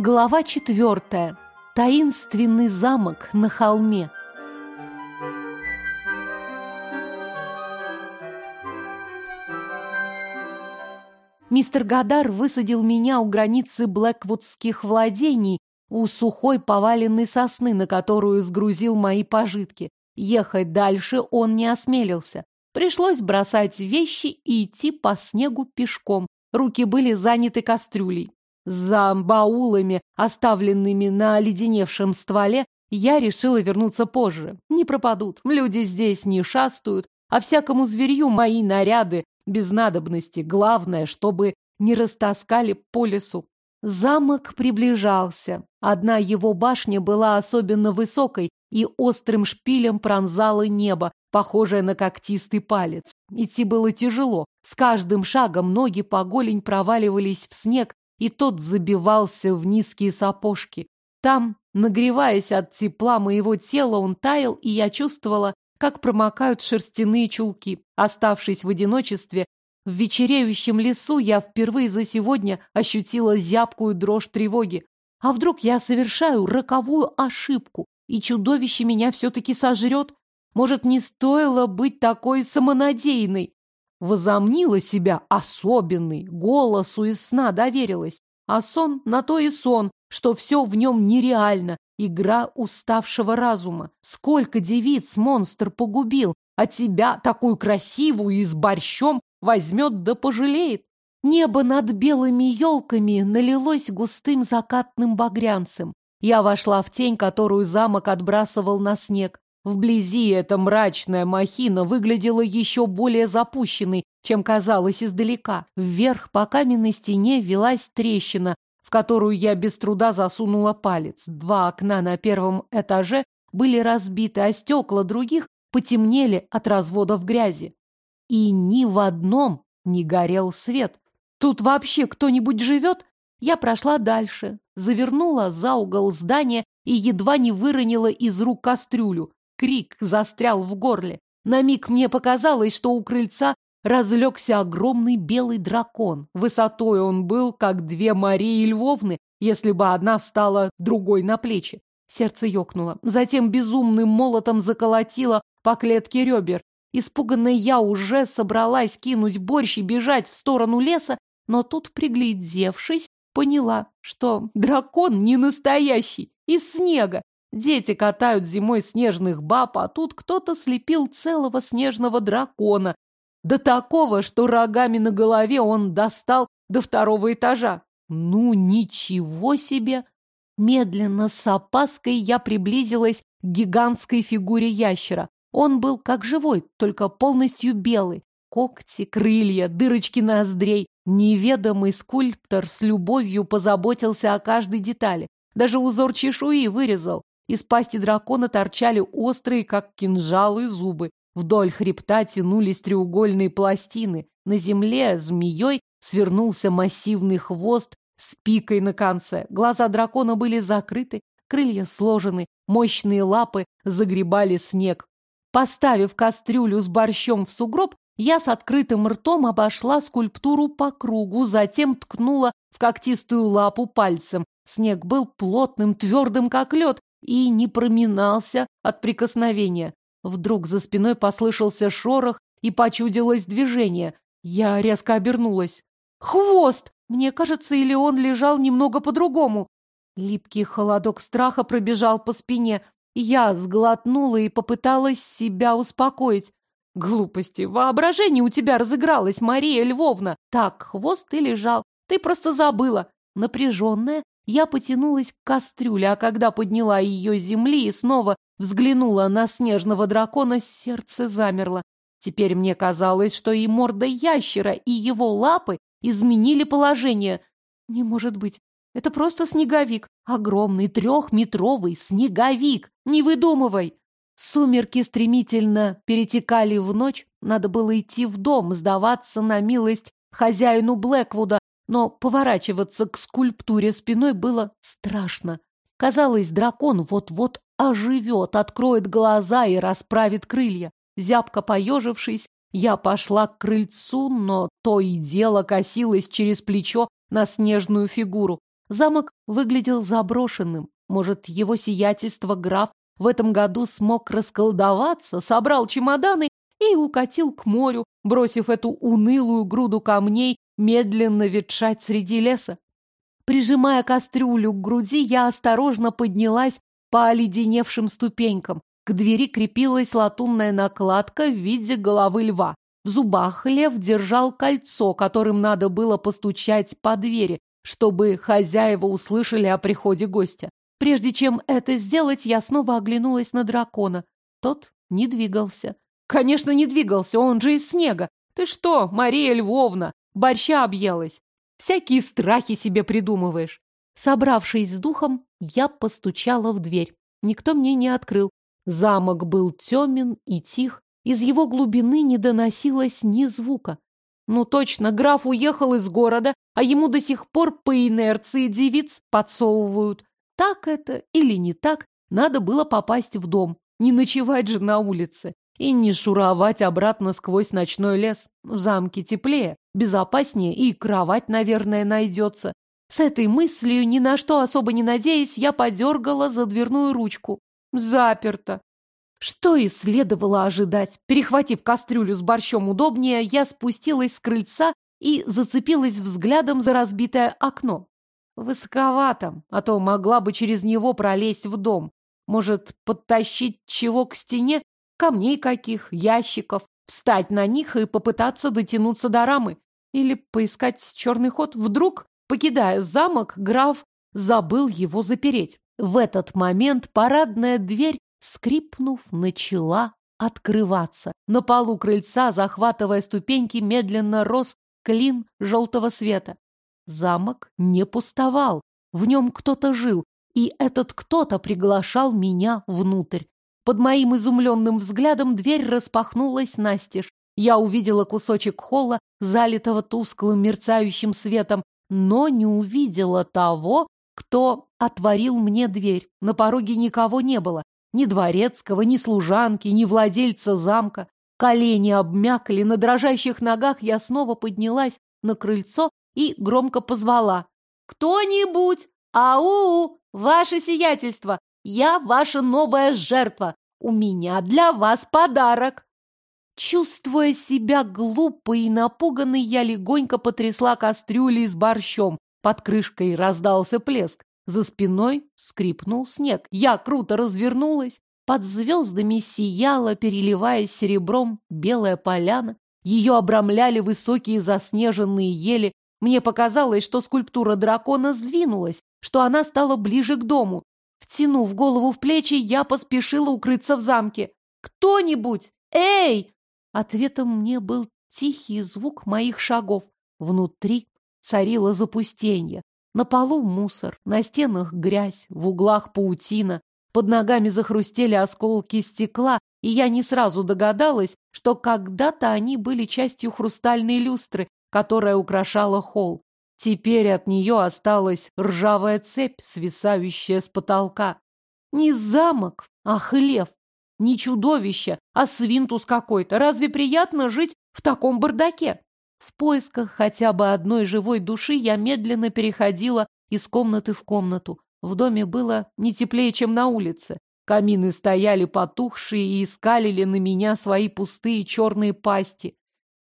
Глава четвертая. Таинственный замок на холме. Мистер Гадар высадил меня у границы Блэквудских владений у сухой поваленной сосны, на которую сгрузил мои пожитки. Ехать дальше он не осмелился. Пришлось бросать вещи и идти по снегу пешком. Руки были заняты кастрюлей. За баулами, оставленными на оледеневшем стволе, я решила вернуться позже. Не пропадут, люди здесь не шастают, а всякому зверью мои наряды без надобности. Главное, чтобы не растаскали по лесу. Замок приближался. Одна его башня была особенно высокой и острым шпилем пронзала небо, похожее на когтистый палец. Идти было тяжело. С каждым шагом ноги по голень проваливались в снег, и тот забивался в низкие сапожки. Там, нагреваясь от тепла моего тела, он таял, и я чувствовала, как промокают шерстяные чулки. Оставшись в одиночестве, в вечереющем лесу я впервые за сегодня ощутила зябкую дрожь тревоги. А вдруг я совершаю роковую ошибку, и чудовище меня все-таки сожрет? Может, не стоило быть такой самонадеянной? Возомнила себя особенной, голосу из сна доверилась. А сон на то и сон, что все в нем нереально, игра уставшего разума. Сколько девиц монстр погубил, а тебя, такую красивую и с борщом, возьмет да пожалеет. Небо над белыми елками налилось густым закатным багрянцем. Я вошла в тень, которую замок отбрасывал на снег. Вблизи эта мрачная махина выглядела еще более запущенной, чем казалось издалека. Вверх по каменной стене велась трещина, в которую я без труда засунула палец. Два окна на первом этаже были разбиты, а стекла других потемнели от разводов грязи. И ни в одном не горел свет. Тут вообще кто-нибудь живет? Я прошла дальше, завернула за угол здания и едва не выронила из рук кастрюлю. Крик застрял в горле. На миг мне показалось, что у крыльца разлегся огромный белый дракон. Высотой он был, как две Марии Львовны, если бы одна встала другой на плечи. Сердце ёкнуло. Затем безумным молотом заколотило по клетке ребер. Испуганная я уже собралась кинуть борщ и бежать в сторону леса, но тут, приглядевшись, поняла, что дракон не настоящий, из снега. Дети катают зимой снежных баб, а тут кто-то слепил целого снежного дракона. До такого, что рогами на голове он достал до второго этажа. Ну, ничего себе! Медленно, с опаской, я приблизилась к гигантской фигуре ящера. Он был как живой, только полностью белый. Когти, крылья, дырочки ноздрей. Неведомый скульптор с любовью позаботился о каждой детали. Даже узор чешуи вырезал. Из пасти дракона торчали острые, как кинжалы, зубы. Вдоль хребта тянулись треугольные пластины. На земле змеей свернулся массивный хвост с пикой на конце. Глаза дракона были закрыты, крылья сложены, мощные лапы загребали снег. Поставив кастрюлю с борщом в сугроб, я с открытым ртом обошла скульптуру по кругу, затем ткнула в когтистую лапу пальцем. Снег был плотным, твердым, как лед, и не проминался от прикосновения. Вдруг за спиной послышался шорох и почудилось движение. Я резко обернулась. «Хвост!» Мне кажется, или он лежал немного по-другому. Липкий холодок страха пробежал по спине. Я сглотнула и попыталась себя успокоить. Глупости. Воображение у тебя разыгралось, Мария Львовна. Так, хвост и лежал. Ты просто забыла. Напряженная, я потянулась к кастрюле, а когда подняла ее с земли и снова взглянула на снежного дракона, сердце замерло. Теперь мне казалось, что и морда ящера, и его лапы изменили положение. Не может быть. Это просто снеговик. Огромный трехметровый снеговик. Не выдумывай. Сумерки стремительно перетекали в ночь. Надо было идти в дом, сдаваться на милость хозяину Блэквуда, но поворачиваться к скульптуре спиной было страшно. Казалось, дракон вот-вот оживет, откроет глаза и расправит крылья. Зябко поежившись, я пошла к крыльцу, но то и дело косилась через плечо на снежную фигуру. Замок выглядел заброшенным. Может, его сиятельство граф в этом году смог расколдоваться, собрал чемоданы и укатил к морю, бросив эту унылую груду камней медленно ветшать среди леса. Прижимая кастрюлю к груди, я осторожно поднялась по оледеневшим ступенькам. К двери крепилась латунная накладка в виде головы льва. В зубах лев держал кольцо, которым надо было постучать по двери, чтобы хозяева услышали о приходе гостя. Прежде чем это сделать, я снова оглянулась на дракона. Тот не двигался. Конечно, не двигался, он же из снега. Ты что, Мария Львовна, борща объелась? Всякие страхи себе придумываешь. Собравшись с духом, я постучала в дверь. Никто мне не открыл. Замок был темен и тих. Из его глубины не доносилось ни звука. Ну точно, граф уехал из города, а ему до сих пор по инерции девиц подсовывают. Так это или не так, надо было попасть в дом. Не ночевать же на улице и не шуровать обратно сквозь ночной лес. В замке теплее, безопаснее и кровать, наверное, найдется. С этой мыслью, ни на что особо не надеясь, я подергала за дверную ручку. Заперто. Что и следовало ожидать. Перехватив кастрюлю с борщом удобнее, я спустилась с крыльца и зацепилась взглядом за разбитое окно. Высоковато, а то могла бы через него пролезть в дом. Может, подтащить чего к стене? Камней каких, ящиков, встать на них и попытаться дотянуться до рамы. Или поискать черный ход. Вдруг, покидая замок, граф забыл его запереть. В этот момент парадная дверь скрипнув, начала открываться. На полу крыльца, захватывая ступеньки, медленно рос клин желтого света. Замок не пустовал, в нем кто-то жил, и этот кто-то приглашал меня внутрь. Под моим изумленным взглядом дверь распахнулась настежь. Я увидела кусочек холла, залитого тусклым мерцающим светом, но не увидела того, кто отворил мне дверь. На пороге никого не было. Ни дворецкого, ни служанки, ни владельца замка. Колени обмякли, на дрожащих ногах я снова поднялась на крыльцо и громко позвала. «Кто-нибудь! Ау! Ваше сиятельство! Я ваша новая жертва! У меня для вас подарок!» Чувствуя себя глупой и напуганной, я легонько потрясла кастрюлей с борщом. Под крышкой раздался плеск. За спиной скрипнул снег. Я круто развернулась. Под звездами сияла, переливаясь серебром, белая поляна. Ее обрамляли высокие заснеженные ели. Мне показалось, что скульптура дракона сдвинулась, что она стала ближе к дому. Втянув голову в плечи, я поспешила укрыться в замке. «Кто-нибудь! Эй!» Ответом мне был тихий звук моих шагов. Внутри царило запустение. На полу мусор, на стенах грязь, в углах паутина. Под ногами захрустели осколки стекла, и я не сразу догадалась, что когда-то они были частью хрустальной люстры, которая украшала холл. Теперь от нее осталась ржавая цепь, свисающая с потолка. Не замок, а хлев. Не чудовище, а свинтус какой-то. Разве приятно жить в таком бардаке? В поисках хотя бы одной живой души я медленно переходила из комнаты в комнату. В доме было не теплее, чем на улице. Камины стояли потухшие и искалили на меня свои пустые черные пасти.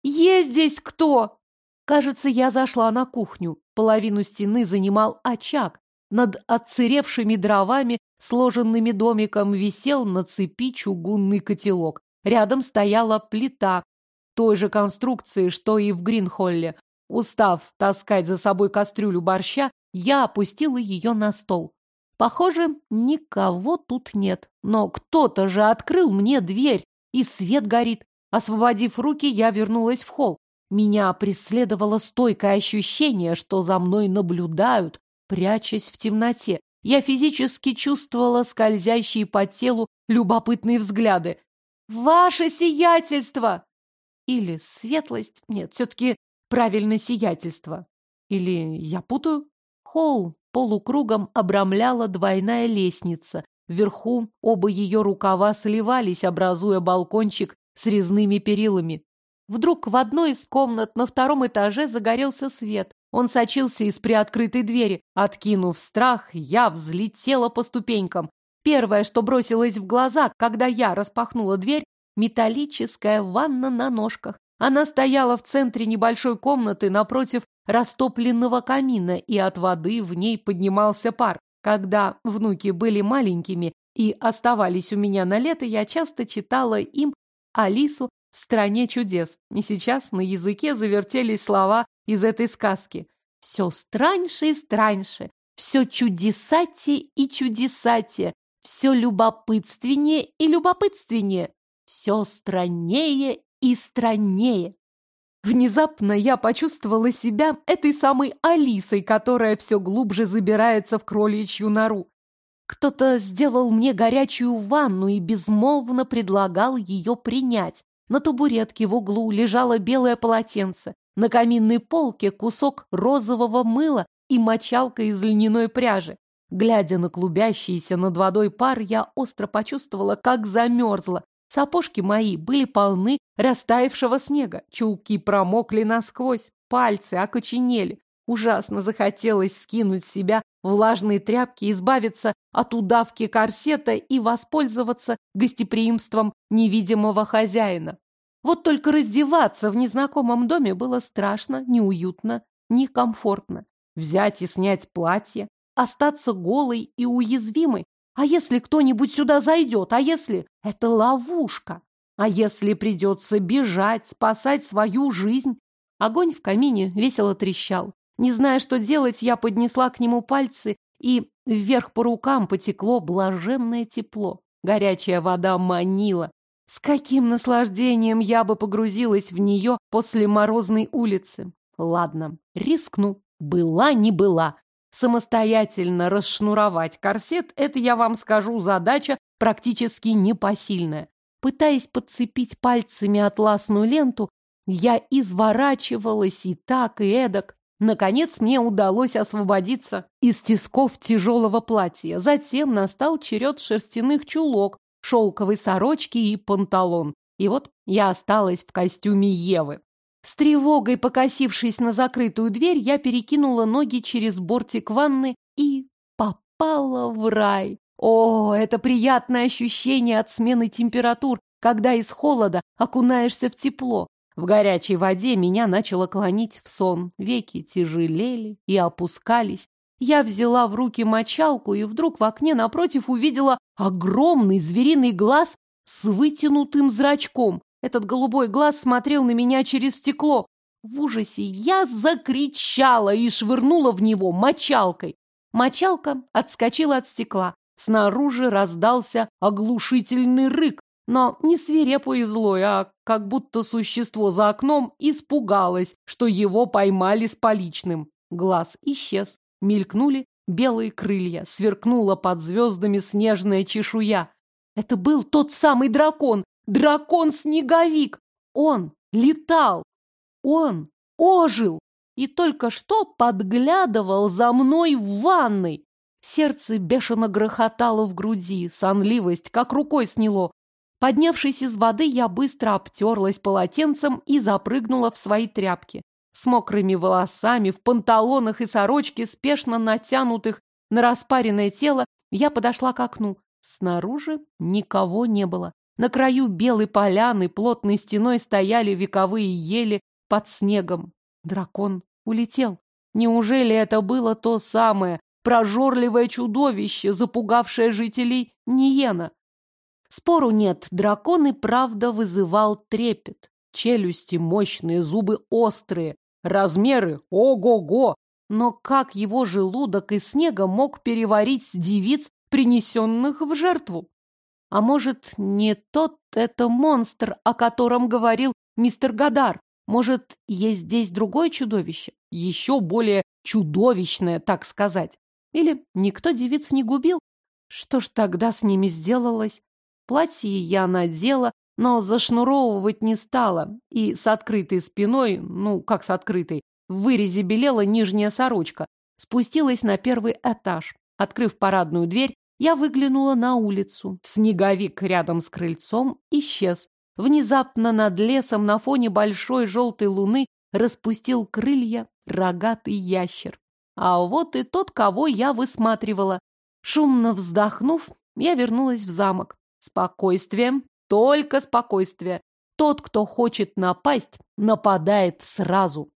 «Есть здесь кто?» Кажется, я зашла на кухню. Половину стены занимал очаг. Над отсыревшими дровами, сложенными домиком, висел на цепи чугунный котелок. Рядом стояла плита, той же конструкции, что и в Гринхолле. Устав таскать за собой кастрюлю борща, я опустила ее на стол. Похоже, никого тут нет. Но кто-то же открыл мне дверь, и свет горит. Освободив руки, я вернулась в холл. Меня преследовало стойкое ощущение, что за мной наблюдают, прячась в темноте. Я физически чувствовала скользящие по телу любопытные взгляды. «Ваше сиятельство!» Или светлость. Нет, все-таки правильное сиятельство. Или я путаю? Холл полукругом обрамляла двойная лестница. Вверху оба ее рукава сливались, образуя балкончик с резными перилами. Вдруг в одной из комнат на втором этаже загорелся свет. Он сочился из приоткрытой двери. Откинув страх, я взлетела по ступенькам. Первое, что бросилось в глаза, когда я распахнула дверь, металлическая ванна на ножках. Она стояла в центре небольшой комнаты напротив растопленного камина, и от воды в ней поднимался пар. Когда внуки были маленькими и оставались у меня на лето, я часто читала им Алису в «Стране чудес». И сейчас на языке завертелись слова из этой сказки. «Все страньше и страньше, все чудесатие и чудесатие, все любопытственнее и любопытственнее, все страннее и страннее». Внезапно я почувствовала себя этой самой Алисой, которая все глубже забирается в кроличью нору. Кто-то сделал мне горячую ванну и безмолвно предлагал ее принять. На табуретке в углу лежало белое полотенце, на каминной полке кусок розового мыла и мочалка из льняной пряжи. Глядя на клубящийся над водой пар, я остро почувствовала, как замерзла, Сапожки мои были полны растаявшего снега, чулки промокли насквозь, пальцы окоченели. Ужасно захотелось скинуть с себя влажные тряпки, избавиться от удавки корсета и воспользоваться гостеприимством невидимого хозяина. Вот только раздеваться в незнакомом доме было страшно, неуютно, некомфортно. Взять и снять платье, остаться голой и уязвимой а если кто-нибудь сюда зайдет? А если это ловушка? А если придется бежать, спасать свою жизнь? Огонь в камине весело трещал. Не зная, что делать, я поднесла к нему пальцы, и вверх по рукам потекло блаженное тепло. Горячая вода манила. С каким наслаждением я бы погрузилась в нее после морозной улицы. Ладно, рискну. Была не была. Самостоятельно расшнуровать корсет – это, я вам скажу, задача практически непосильная. Пытаясь подцепить пальцами атласную ленту, я изворачивалась и так, и эдак. Наконец мне удалось освободиться из тисков тяжелого платья. Затем настал черед шерстяных чулок, шелковой сорочки и панталон. И вот я осталась в костюме Евы. С тревогой покосившись на закрытую дверь, я перекинула ноги через бортик ванны и попала в рай. О, это приятное ощущение от смены температур, когда из холода окунаешься в тепло. В горячей воде меня начало клонить в сон. Веки тяжелели и опускались. Я взяла в руки мочалку и вдруг в окне напротив увидела огромный звериный глаз с вытянутым зрачком. Этот голубой глаз смотрел на меня через стекло. В ужасе я закричала и швырнула в него мочалкой. Мочалка отскочила от стекла. Снаружи раздался оглушительный рык, но не свирепый и злой, а как будто существо за окном испугалось, что его поймали с поличным. Глаз исчез, мелькнули белые крылья, сверкнула под звездами снежная чешуя. Это был тот самый дракон, Дракон-снеговик! Он летал! Он ожил! И только что подглядывал за мной в ванной. Сердце бешено грохотало в груди, сонливость как рукой сняло. Поднявшись из воды, я быстро обтерлась полотенцем и запрыгнула в свои тряпки. С мокрыми волосами, в панталонах и сорочке, спешно натянутых на распаренное тело, я подошла к окну. Снаружи никого не было. На краю белой поляны плотной стеной стояли вековые ели под снегом. Дракон улетел. Неужели это было то самое прожорливое чудовище, запугавшее жителей Ниена? Спору нет, дракон и правда вызывал трепет. Челюсти мощные, зубы острые, размеры ого-го. Но как его желудок из снега мог переварить девиц, принесенных в жертву? А может, не тот это монстр, о котором говорил мистер Гадар? Может, есть здесь другое чудовище? Еще более чудовищное, так сказать. Или никто девиц не губил? Что ж тогда с ними сделалось? Платье я надела, но зашнуровывать не стала. И с открытой спиной, ну, как с открытой, в вырезе белела нижняя сорочка. Спустилась на первый этаж. Открыв парадную дверь, я выглянула на улицу. Снеговик рядом с крыльцом исчез. Внезапно над лесом на фоне большой желтой луны распустил крылья рогатый ящер. А вот и тот, кого я высматривала. Шумно вздохнув, я вернулась в замок. Спокойствие, только спокойствие. Тот, кто хочет напасть, нападает сразу.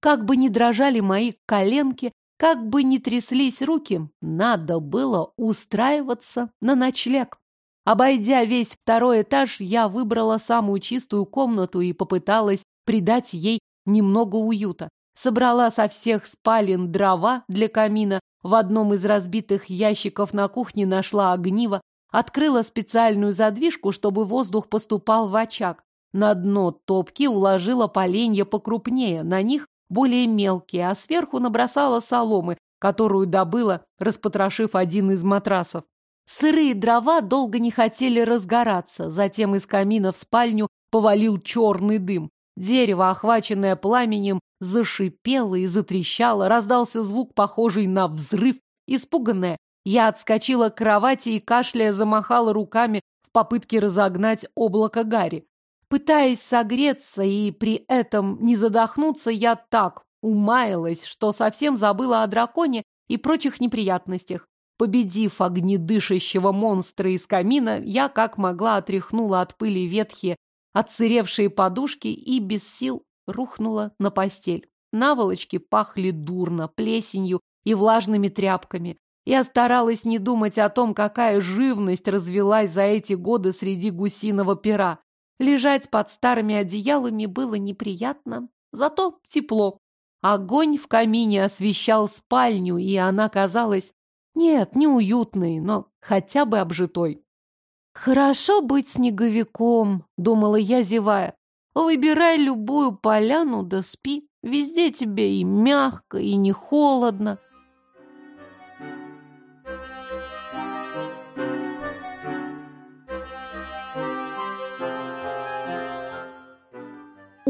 Как бы ни дрожали мои коленки, как бы ни тряслись руки, надо было устраиваться на ночлег. Обойдя весь второй этаж, я выбрала самую чистую комнату и попыталась придать ей немного уюта. Собрала со всех спален дрова для камина, в одном из разбитых ящиков на кухне нашла огниво, открыла специальную задвижку, чтобы воздух поступал в очаг. На дно топки уложила поленья покрупнее, на них более мелкие, а сверху набросала соломы, которую добыла, распотрошив один из матрасов. Сырые дрова долго не хотели разгораться, затем из камина в спальню повалил черный дым. Дерево, охваченное пламенем, зашипело и затрещало, раздался звук, похожий на взрыв. Испуганная, я отскочила к кровати и, кашляя, замахала руками в попытке разогнать облако гари. Пытаясь согреться и при этом не задохнуться, я так умаялась, что совсем забыла о драконе и прочих неприятностях. Победив огнедышащего монстра из камина, я как могла отряхнула от пыли ветхие отсыревшие подушки и без сил рухнула на постель. Наволочки пахли дурно, плесенью и влажными тряпками. Я старалась не думать о том, какая живность развелась за эти годы среди гусиного пера. Лежать под старыми одеялами было неприятно, зато тепло. Огонь в камине освещал спальню, и она казалась, нет, не уютной, но хотя бы обжитой. «Хорошо быть снеговиком», — думала я, зевая. «Выбирай любую поляну да спи. Везде тебе и мягко, и не холодно».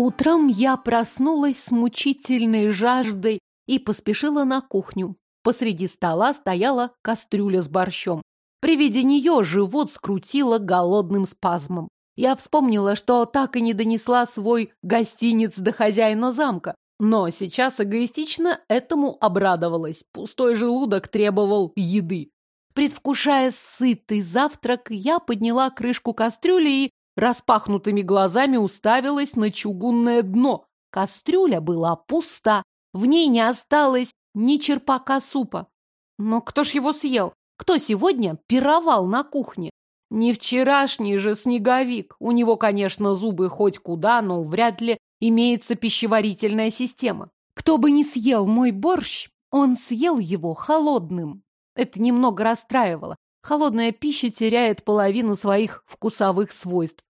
Утром я проснулась с мучительной жаждой и поспешила на кухню. Посреди стола стояла кастрюля с борщом. При виде нее живот скрутило голодным спазмом. Я вспомнила, что так и не донесла свой гостиниц до хозяина замка. Но сейчас эгоистично этому обрадовалась. Пустой желудок требовал еды. Предвкушая сытый завтрак, я подняла крышку кастрюли и распахнутыми глазами уставилась на чугунное дно. Кастрюля была пуста. В ней не осталось ни черпака супа. Но кто ж его съел? Кто сегодня пировал на кухне? Не вчерашний же снеговик. У него, конечно, зубы хоть куда, но вряд ли имеется пищеварительная система. Кто бы ни съел мой борщ, он съел его холодным. Это немного расстраивало. Холодная пища теряет половину своих вкусовых свойств.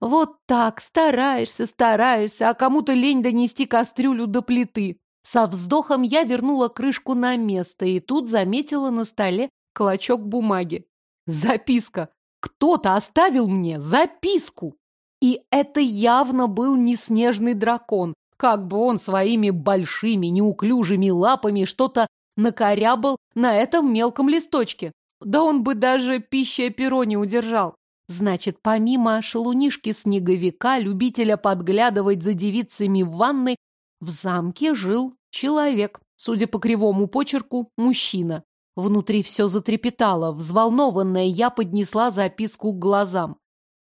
Вот так, стараешься, стараешься, а кому-то лень донести кастрюлю до плиты. Со вздохом я вернула крышку на место и тут заметила на столе клочок бумаги. Записка. Кто-то оставил мне записку. И это явно был не снежный дракон. Как бы он своими большими неуклюжими лапами что-то накорябал на этом мелком листочке. Да он бы даже пища перо не удержал. Значит, помимо шалунишки-снеговика, любителя подглядывать за девицами в ванной, в замке жил человек, судя по кривому почерку, мужчина. Внутри все затрепетало. Взволнованная, я поднесла записку к глазам.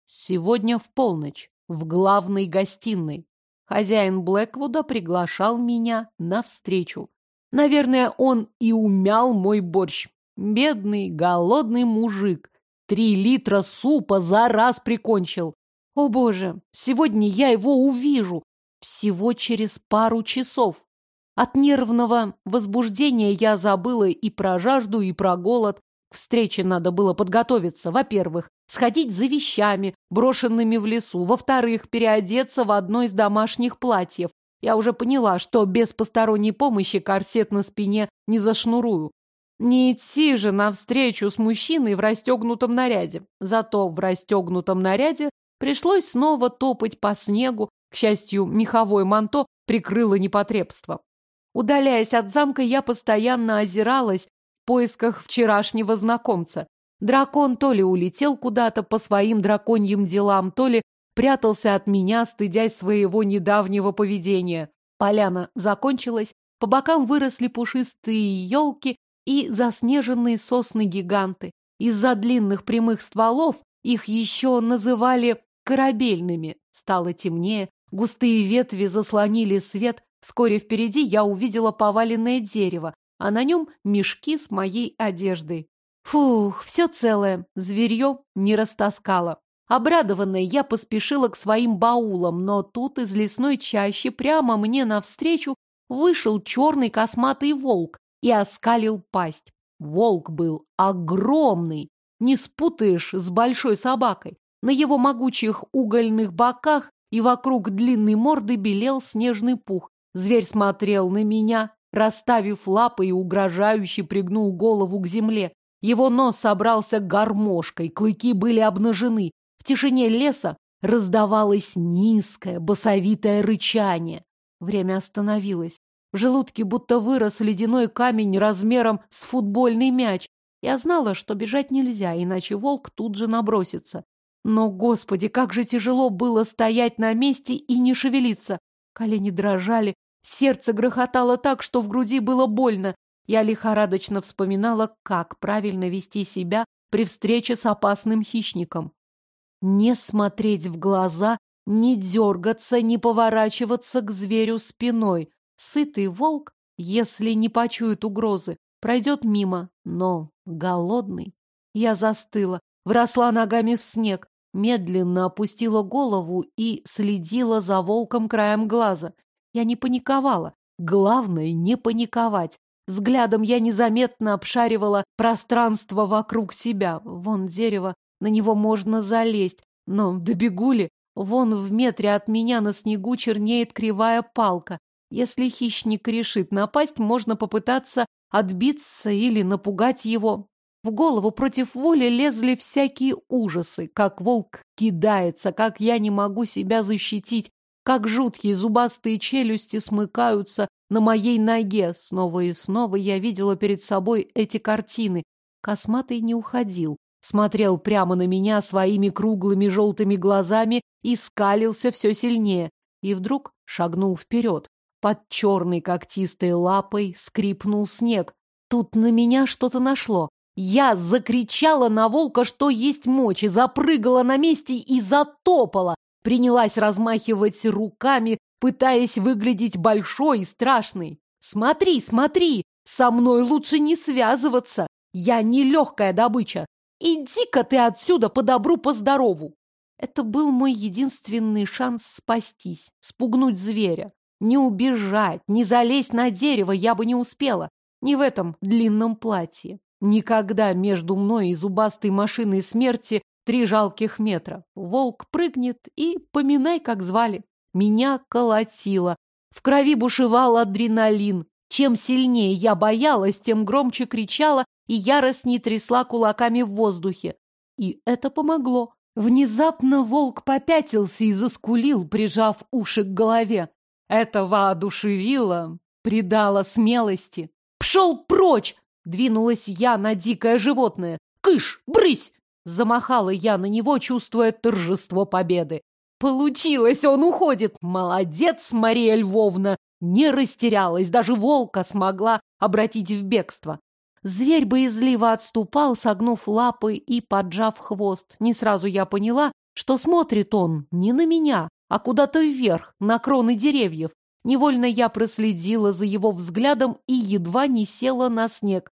Сегодня в полночь, в главной гостиной. Хозяин Блэквуда приглашал меня на встречу. Наверное, он и умял мой борщ. Бедный, голодный мужик. Три литра супа за раз прикончил. О боже, сегодня я его увижу. Всего через пару часов. От нервного возбуждения я забыла и про жажду, и про голод. К встрече надо было подготовиться. Во-первых, сходить за вещами, брошенными в лесу. Во-вторых, переодеться в одно из домашних платьев. Я уже поняла, что без посторонней помощи корсет на спине не зашнурую. Не идти же навстречу с мужчиной в расстегнутом наряде. Зато в расстегнутом наряде пришлось снова топать по снегу. К счастью, меховое манто прикрыло непотребство. Удаляясь от замка, я постоянно озиралась в поисках вчерашнего знакомца. Дракон то ли улетел куда-то по своим драконьим делам, то ли прятался от меня, стыдясь своего недавнего поведения. Поляна закончилась, по бокам выросли пушистые елки и заснеженные сосны-гиганты. Из-за длинных прямых стволов их еще называли корабельными. Стало темнее, густые ветви заслонили свет. Вскоре впереди я увидела поваленное дерево, а на нем мешки с моей одеждой. Фух, все целое, зверье не растаскало. Обрадованная, я поспешила к своим баулам, но тут из лесной чащи прямо мне навстречу вышел черный косматый волк и оскалил пасть. Волк был огромный, не спутаешь с большой собакой. На его могучих угольных боках и вокруг длинной морды белел снежный пух. Зверь смотрел на меня, расставив лапы и угрожающе пригнул голову к земле. Его нос собрался гармошкой, клыки были обнажены. В тишине леса раздавалось низкое, басовитое рычание. Время остановилось. В желудке будто вырос ледяной камень размером с футбольный мяч. Я знала, что бежать нельзя, иначе волк тут же набросится. Но, господи, как же тяжело было стоять на месте и не шевелиться. Колени дрожали, сердце грохотало так, что в груди было больно. Я лихорадочно вспоминала, как правильно вести себя при встрече с опасным хищником. Не смотреть в глаза, не дергаться, не поворачиваться к зверю спиной. Сытый волк, если не почует угрозы, пройдет мимо, но голодный. Я застыла, вросла ногами в снег, медленно опустила голову и следила за волком краем глаза. Я не паниковала. Главное — не паниковать. Взглядом я незаметно обшаривала пространство вокруг себя. Вон дерево, на него можно залезть. Но добегу ли? Вон в метре от меня на снегу чернеет кривая палка. Если хищник решит напасть, можно попытаться отбиться или напугать его. В голову против воли лезли всякие ужасы, как волк кидается, как я не могу себя защитить, как жуткие зубастые челюсти смыкаются на моей ноге. Снова и снова я видела перед собой эти картины. Косматый не уходил. Смотрел прямо на меня своими круглыми желтыми глазами и скалился все сильнее. И вдруг шагнул вперед. Под черной когтистой лапой скрипнул снег. Тут на меня что-то нашло. Я закричала на волка, что есть мочи, запрыгала на месте и затопала. Принялась размахивать руками, пытаясь выглядеть большой и страшной. «Смотри, смотри! Со мной лучше не связываться! Я не легкая добыча! Иди-ка ты отсюда по добру, по здорову!» Это был мой единственный шанс спастись, спугнуть зверя. Не убежать, не залезть на дерево я бы не успела. Не в этом длинном платье. Никогда между мной и зубастой машиной смерти три жалких метра. Волк прыгнет и поминай, как звали. Меня колотило. В крови бушевал адреналин. Чем сильнее я боялась, тем громче кричала и яростней трясла кулаками в воздухе. И это помогло. Внезапно волк попятился и заскулил, прижав уши к голове. Это воодушевило, придало смелости. «Пшел прочь!» — двинулась я на дикое животное. «Кыш! Брысь!» — замахала я на него, чувствуя торжество победы. Получилось, он уходит. Молодец, Мария Львовна. Не растерялась, даже волка смогла обратить в бегство. Зверь боязливо отступал, согнув лапы и поджав хвост. Не сразу я поняла, что смотрит он не на меня, а куда-то вверх, на кроны деревьев. Невольно я проследила за его взглядом и едва не села на снег.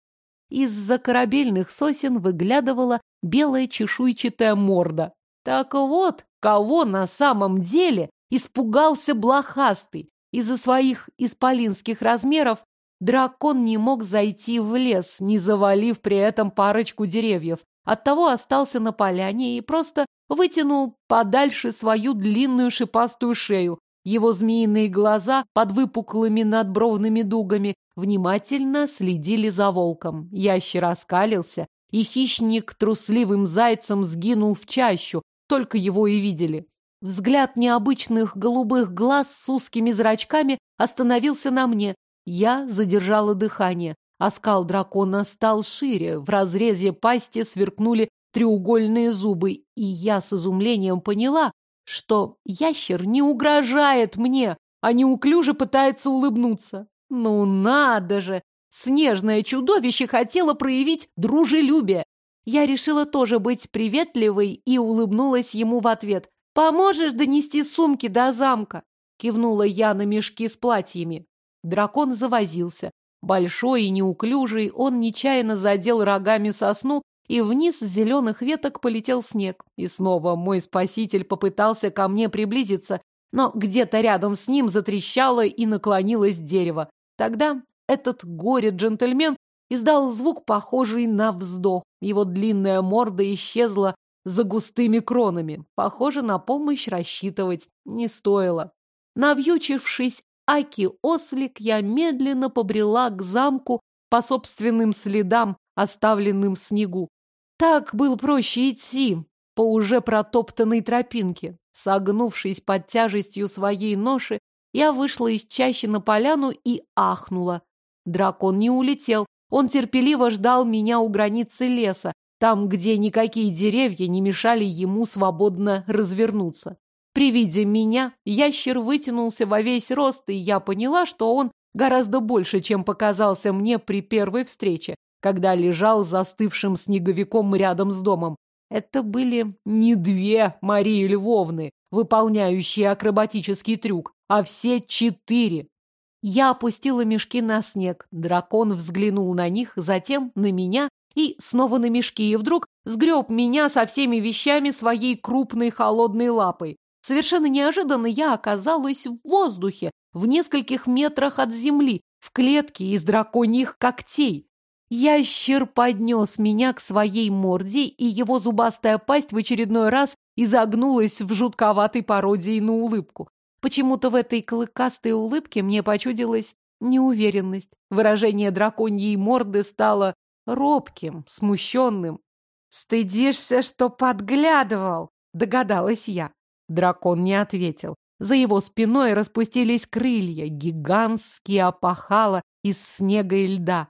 Из-за корабельных сосен выглядывала белая чешуйчатая морда. Так вот, кого на самом деле испугался блохастый. Из-за своих исполинских размеров дракон не мог зайти в лес, не завалив при этом парочку деревьев. Оттого остался на поляне и просто вытянул подальше свою длинную шипастую шею. Его змеиные глаза под выпуклыми надбровными дугами внимательно следили за волком. Ящер оскалился, и хищник трусливым зайцем сгинул в чащу, только его и видели. Взгляд необычных голубых глаз с узкими зрачками остановился на мне. Я задержала дыхание. Оскал дракона стал шире, в разрезе пасти сверкнули треугольные зубы, и я с изумлением поняла, что ящер не угрожает мне, а неуклюже пытается улыбнуться. Ну надо же! Снежное чудовище хотело проявить дружелюбие. Я решила тоже быть приветливой и улыбнулась ему в ответ. «Поможешь донести сумки до замка?» Кивнула я на мешки с платьями. Дракон завозился. Большой и неуклюжий, он нечаянно задел рогами сосну, и вниз с зеленых веток полетел снег. И снова мой спаситель попытался ко мне приблизиться, но где-то рядом с ним затрещало и наклонилось дерево. Тогда этот горе-джентльмен издал звук, похожий на вздох. Его длинная морда исчезла за густыми кронами. Похоже, на помощь рассчитывать не стоило. Навьючившись Аки-ослик, я медленно побрела к замку по собственным следам, оставленным в снегу. Так было проще идти по уже протоптанной тропинке. Согнувшись под тяжестью своей ноши, я вышла из чащи на поляну и ахнула. Дракон не улетел, он терпеливо ждал меня у границы леса, там, где никакие деревья не мешали ему свободно развернуться. При виде меня ящер вытянулся во весь рост, и я поняла, что он гораздо больше, чем показался мне при первой встрече, когда лежал застывшим снеговиком рядом с домом. Это были не две Марии Львовны, выполняющие акробатический трюк, а все четыре. Я опустила мешки на снег. Дракон взглянул на них, затем на меня и снова на мешки, и вдруг сгреб меня со всеми вещами своей крупной холодной лапой. Совершенно неожиданно я оказалась в воздухе, в нескольких метрах от земли, в клетке из драконьих когтей. Ящер поднес меня к своей морде, и его зубастая пасть в очередной раз изогнулась в жутковатой пародии на улыбку. Почему-то в этой клыкастой улыбке мне почудилась неуверенность. Выражение драконьей морды стало робким, смущенным. «Стыдишься, что подглядывал?» — догадалась я. Дракон не ответил. За его спиной распустились крылья, гигантские опахала из снега и льда.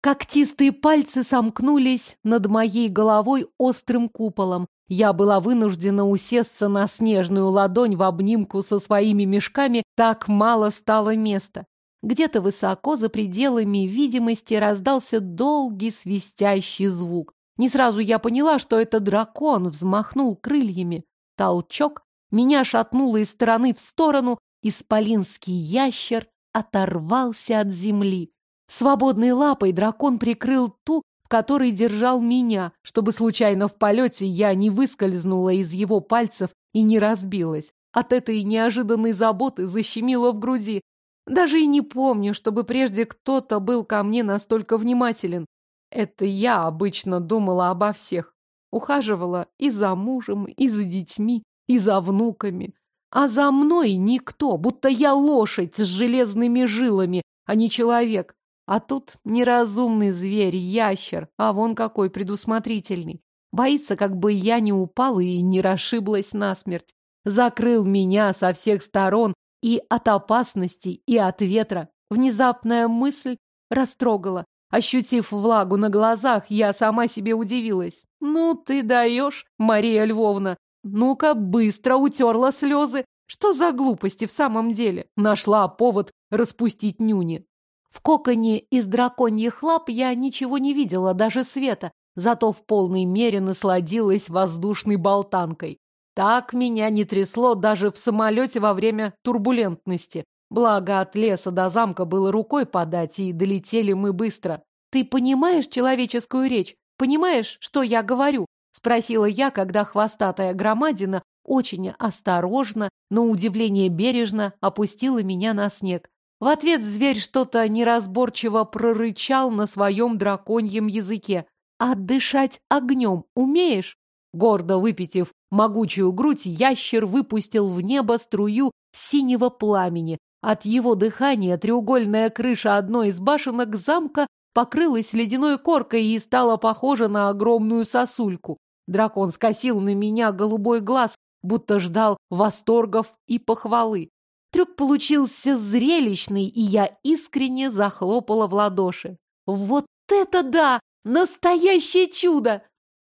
Когтистые пальцы сомкнулись над моей головой острым куполом. Я была вынуждена усесться на снежную ладонь в обнимку со своими мешками, так мало стало места. Где-то высоко, за пределами видимости, раздался долгий свистящий звук. Не сразу я поняла, что это дракон взмахнул крыльями. Толчок, меня шатнуло из стороны в сторону, исполинский ящер оторвался от земли. Свободной лапой дракон прикрыл ту, в которой держал меня, чтобы случайно в полете я не выскользнула из его пальцев и не разбилась. От этой неожиданной заботы защемило в груди. Даже и не помню, чтобы прежде кто-то был ко мне настолько внимателен. Это я обычно думала обо всех. Ухаживала и за мужем, и за детьми, и за внуками. А за мной никто, будто я лошадь с железными жилами, а не человек. А тут неразумный зверь, ящер, а вон какой предусмотрительный. Боится, как бы я не упала и не расшиблась насмерть. Закрыл меня со всех сторон и от опасности, и от ветра. Внезапная мысль растрогала. Ощутив влагу на глазах, я сама себе удивилась. «Ну ты даешь, Мария Львовна! Ну-ка, быстро утерла слезы. Что за глупости в самом деле? Нашла повод распустить нюни. В коконе из драконьих лап я ничего не видела, даже света, зато в полной мере насладилась воздушной болтанкой. Так меня не трясло даже в самолете во время турбулентности. Благо, от леса до замка было рукой подать, и долетели мы быстро. Ты понимаешь человеческую речь? Понимаешь, что я говорю? Спросила я, когда хвостатая громадина очень осторожно, но удивление бережно опустила меня на снег. В ответ зверь что-то неразборчиво прорычал на своем драконьем языке. «А дышать огнем умеешь?» Гордо выпитив могучую грудь, ящер выпустил в небо струю синего пламени. От его дыхания треугольная крыша одной из башенок замка покрылась ледяной коркой и стала похожа на огромную сосульку. Дракон скосил на меня голубой глаз, будто ждал восторгов и похвалы. Трюк получился зрелищный, и я искренне захлопала в ладоши. Вот это да! Настоящее чудо!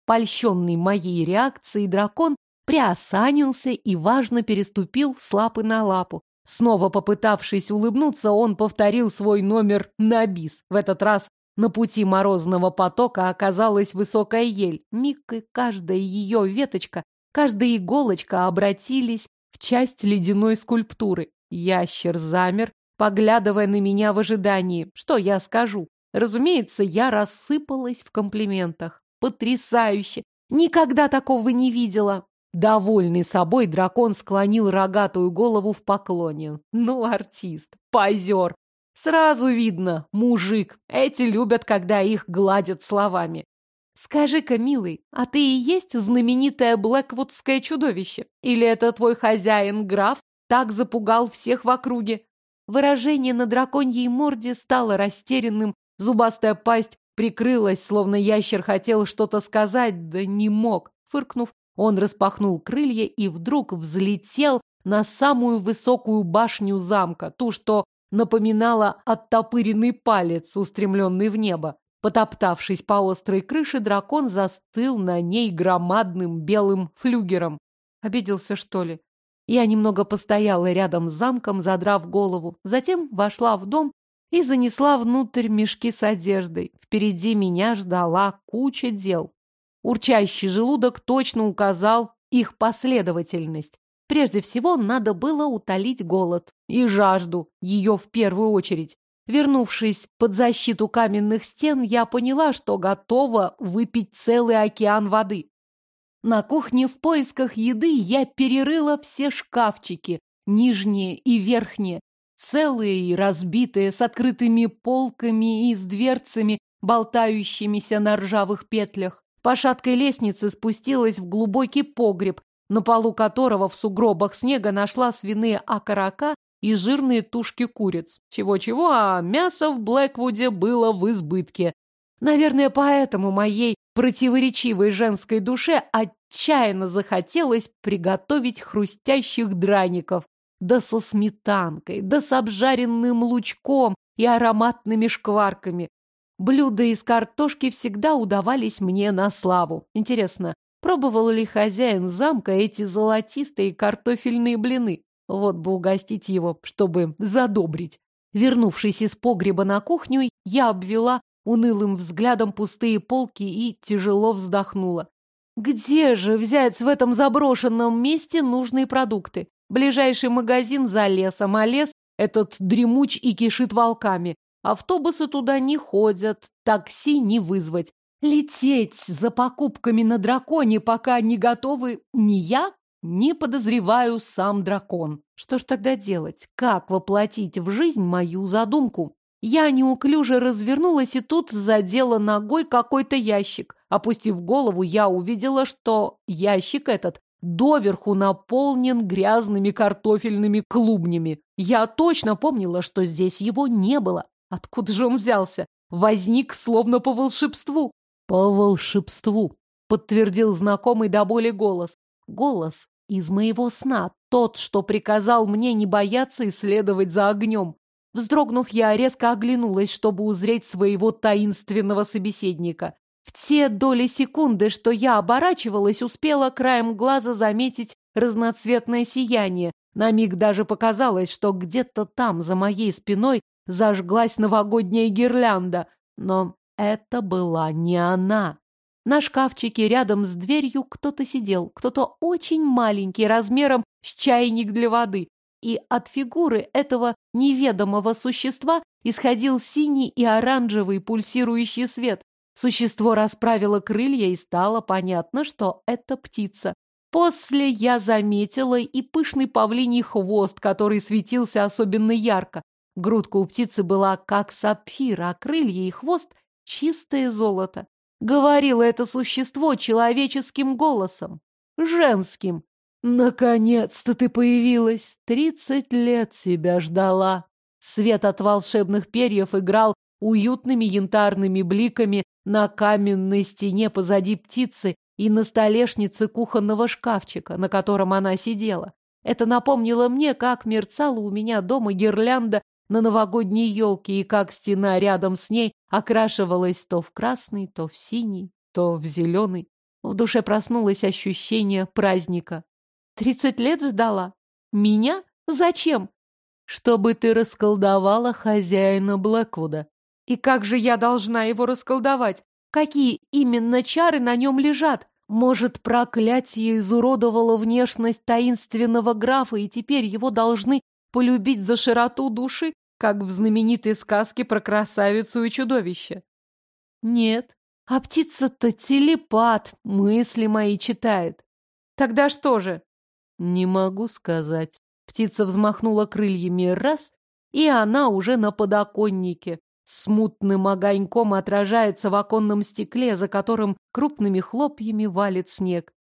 Польщенный моей реакцией дракон приосанился и важно переступил с лапы на лапу. Снова попытавшись улыбнуться, он повторил свой номер на бис. В этот раз на пути морозного потока оказалась высокая ель. Миг и каждая ее веточка, каждая иголочка обратились в часть ледяной скульптуры. Ящер замер, поглядывая на меня в ожидании. Что я скажу? Разумеется, я рассыпалась в комплиментах. Потрясающе! Никогда такого не видела. Довольный собой, дракон склонил рогатую голову в поклоне. Ну, артист, позер. Сразу видно, мужик. Эти любят, когда их гладят словами. Скажи-ка, милый, а ты и есть знаменитое Блэквудское чудовище? Или это твой хозяин, граф, так запугал всех в округе? Выражение на драконьей морде стало растерянным, зубастая пасть прикрылась, словно ящер хотел что-то сказать, да не мог. Фыркнув, он распахнул крылья и вдруг взлетел на самую высокую башню замка, ту, что напоминала оттопыренный палец, устремленный в небо. Потоптавшись по острой крыше, дракон застыл на ней громадным белым флюгером. Обиделся, что ли? Я немного постояла рядом с замком, задрав голову. Затем вошла в дом и занесла внутрь мешки с одеждой. Впереди меня ждала куча дел. Урчащий желудок точно указал их последовательность. Прежде всего, надо было утолить голод и жажду, ее в первую очередь. Вернувшись под защиту каменных стен, я поняла, что готова выпить целый океан воды. На кухне в поисках еды я перерыла все шкафчики, нижние и верхние, целые и разбитые, с открытыми полками и с дверцами, болтающимися на ржавых петлях. По шаткой лестнице спустилась в глубокий погреб, на полу которого в сугробах снега нашла свиные окорока и жирные тушки куриц. Чего-чего, а мясо в Блэквуде было в избытке. Наверное, поэтому моей противоречивой женской душе отчаянно захотелось приготовить хрустящих драников, да со сметанкой, да с обжаренным лучком и ароматными шкварками. Блюда из картошки всегда удавались мне на славу. Интересно, Пробовал ли хозяин замка эти золотистые картофельные блины? Вот бы угостить его, чтобы задобрить. Вернувшись из погреба на кухню, я обвела унылым взглядом пустые полки и тяжело вздохнула. Где же взять в этом заброшенном месте нужные продукты? Ближайший магазин за лесом, а лес этот дремуч и кишит волками. Автобусы туда не ходят, такси не вызвать. Лететь за покупками на драконе, пока не готовы ни я, ни, подозреваю, сам дракон. Что ж тогда делать? Как воплотить в жизнь мою задумку? Я неуклюже развернулась и тут задела ногой какой-то ящик. Опустив голову, я увидела, что ящик этот доверху наполнен грязными картофельными клубнями. Я точно помнила, что здесь его не было. Откуда же он взялся? Возник словно по волшебству. «По волшебству», — подтвердил знакомый до боли голос. Голос из моего сна, тот, что приказал мне не бояться исследовать за огнем. Вздрогнув, я резко оглянулась, чтобы узреть своего таинственного собеседника. В те доли секунды, что я оборачивалась, успела краем глаза заметить разноцветное сияние. На миг даже показалось, что где-то там, за моей спиной, зажглась новогодняя гирлянда. Но это была не она. На шкафчике рядом с дверью кто-то сидел, кто-то очень маленький, размером с чайник для воды. И от фигуры этого неведомого существа исходил синий и оранжевый пульсирующий свет. Существо расправило крылья, и стало понятно, что это птица. После я заметила и пышный павлиний хвост, который светился особенно ярко. Грудка у птицы была как сапфир, а крылья и хвост Чистое золото. Говорило это существо человеческим голосом. Женским. Наконец-то ты появилась. Тридцать лет себя ждала. Свет от волшебных перьев играл уютными янтарными бликами на каменной стене позади птицы и на столешнице кухонного шкафчика, на котором она сидела. Это напомнило мне, как мерцала у меня дома гирлянда на новогодней елке и как стена рядом с ней окрашивалась то в красный, то в синий, то в зеленый. В душе проснулось ощущение праздника. Тридцать лет ждала? Меня? Зачем? чтобы ты расколдовала хозяина Блэквуда. И как же я должна его расколдовать? Какие именно чары на нем лежат? Может, проклятие изуродовало внешность таинственного графа, и теперь его должны полюбить за широту души, как в знаменитой сказке про красавицу и чудовище? Нет. А птица-то телепат, мысли мои читает. Тогда что же? Не могу сказать. Птица взмахнула крыльями раз, и она уже на подоконнике. Смутным огоньком отражается в оконном стекле, за которым крупными хлопьями валит снег.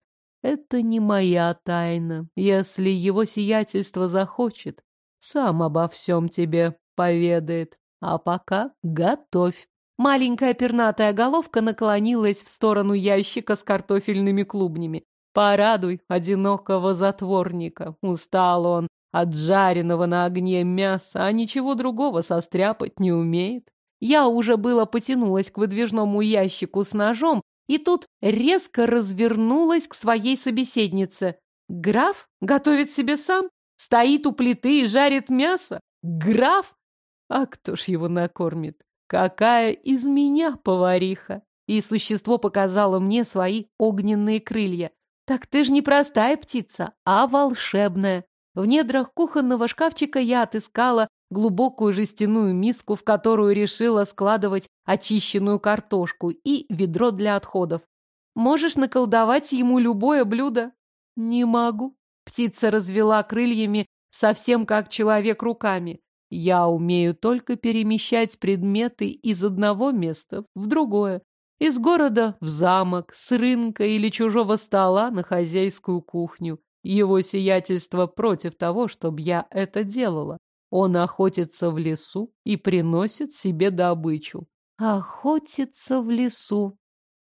Это не моя тайна. Если его сиятельство захочет, сам обо всем тебе поведает. А пока готовь. Маленькая пернатая головка наклонилась в сторону ящика с картофельными клубнями. Порадуй одинокого затворника. Устал он от жареного на огне мяса, а ничего другого состряпать не умеет. Я уже было потянулась к выдвижному ящику с ножом, и тут резко развернулась к своей собеседнице. Граф готовит себе сам? Стоит у плиты и жарит мясо? Граф? А кто ж его накормит? Какая из меня повариха? И существо показало мне свои огненные крылья. Так ты ж не простая птица, а волшебная. В недрах кухонного шкафчика я отыскала глубокую жестяную миску, в которую решила складывать очищенную картошку и ведро для отходов. Можешь наколдовать ему любое блюдо? Не могу. Птица развела крыльями совсем как человек руками. Я умею только перемещать предметы из одного места в другое. Из города в замок, с рынка или чужого стола на хозяйскую кухню. Его сиятельство против того, чтобы я это делала. Он охотится в лесу и приносит себе добычу. Охотится в лесу.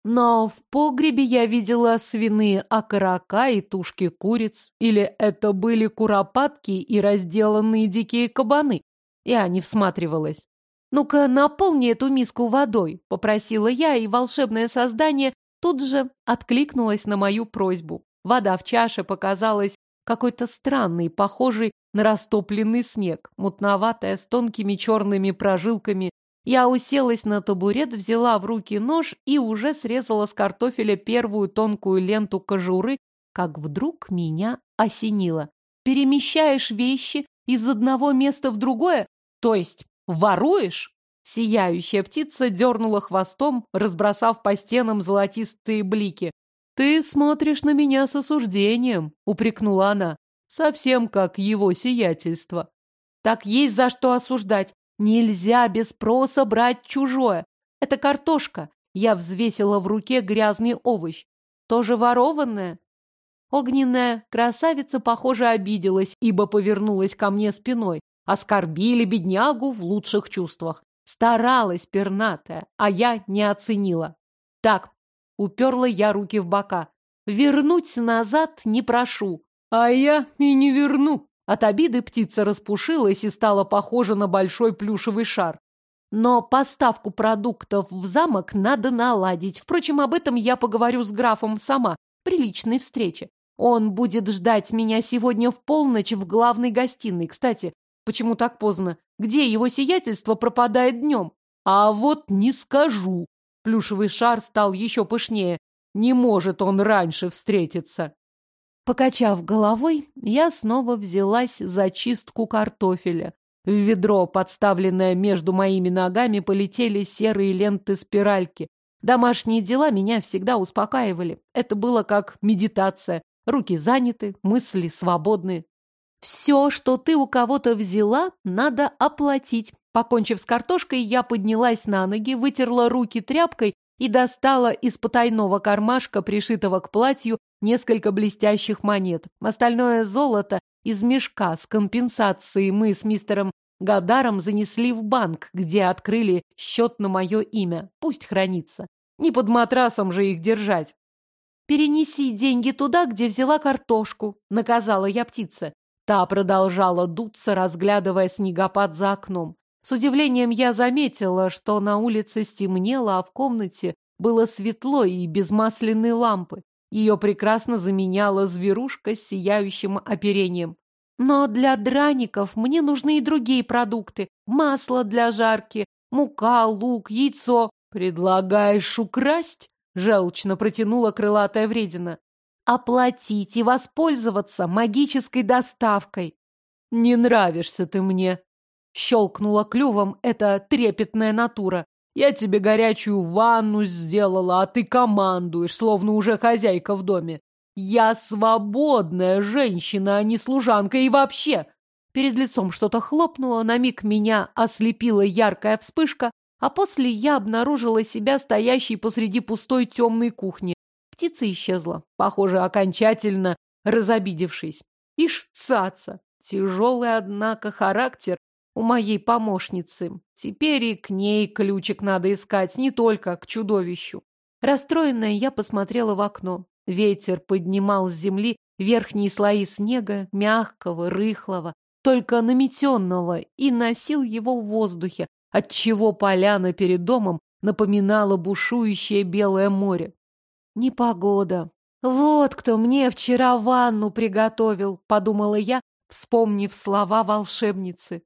Но в погребе я видела свиные окорока и тушки куриц. Или это были куропатки и разделанные дикие кабаны. Я не всматривалась. «Ну-ка, наполни эту миску водой», — попросила я, и волшебное создание тут же откликнулось на мою просьбу. Вода в чаше показалась какой-то странной, похожей на растопленный снег, мутноватая, с тонкими черными прожилками. Я уселась на табурет, взяла в руки нож и уже срезала с картофеля первую тонкую ленту кожуры, как вдруг меня осенило. «Перемещаешь вещи из одного места в другое? То есть Воруешь?» Сияющая птица дернула хвостом, разбросав по стенам золотистые блики. «Ты смотришь на меня с осуждением», — упрекнула она. «Совсем как его сиятельство». «Так есть за что осуждать. Нельзя без спроса брать чужое. Это картошка». Я взвесила в руке грязный овощ. «Тоже ворованная?» Огненная красавица, похоже, обиделась, ибо повернулась ко мне спиной. Оскорбили беднягу в лучших чувствах. Старалась пернатая, а я не оценила. Так, уперла я руки в бока. Вернуть назад не прошу. А я и не верну. От обиды птица распушилась и стала похожа на большой плюшевый шар. Но поставку продуктов в замок надо наладить. Впрочем, об этом я поговорю с графом сама при личной встрече. Он будет ждать меня сегодня в полночь в главной гостиной. Кстати, Почему так поздно? Где его сиятельство пропадает днем? А вот не скажу. Плюшевый шар стал еще пышнее. Не может он раньше встретиться. Покачав головой, я снова взялась за чистку картофеля. В ведро, подставленное между моими ногами, полетели серые ленты спиральки. Домашние дела меня всегда успокаивали. Это было как медитация. Руки заняты, мысли свободны. Все, что ты у кого-то взяла, надо оплатить. Покончив с картошкой, я поднялась на ноги, вытерла руки тряпкой и достала из потайного кармашка, пришитого к платью, несколько блестящих монет. Остальное золото из мешка с компенсацией мы с мистером Гадаром занесли в банк, где открыли счет на мое имя. Пусть хранится. Не под матрасом же их держать. «Перенеси деньги туда, где взяла картошку», — наказала я птице. Та продолжала дуться, разглядывая снегопад за окном. С удивлением я заметила, что на улице стемнело, а в комнате было светло и без масляной лампы. Ее прекрасно заменяла зверушка с сияющим оперением. Но для драников мне нужны и другие продукты. Масло для жарки, мука, лук, яйцо. Предлагаешь украсть? Желчно протянула крылатая вредина. Оплатить и воспользоваться магической доставкой. Не нравишься ты мне. Щелкнула клювом эта трепетная натура. Я тебе горячую ванну сделала, а ты командуешь, словно уже хозяйка в доме. Я свободная женщина, а не служанка и вообще. Перед лицом что-то хлопнуло, на миг меня ослепила яркая вспышка, а после я обнаружила себя стоящей посреди пустой темной кухни. Птица исчезла, похоже, окончательно разобидевшись. Ишь, цаца! Тяжелый, однако, характер у моей помощницы. Теперь и к ней ключик надо искать, не только к чудовищу. Расстроенная, я посмотрела в окно. Ветер поднимал с земли верхние слои снега, мягкого, рыхлого, только наметенного, и носил его в воздухе, отчего поляна перед домом напоминала бушующее белое море. Непогода. Вот кто мне вчера ванну приготовил, подумала я, вспомнив слова волшебницы.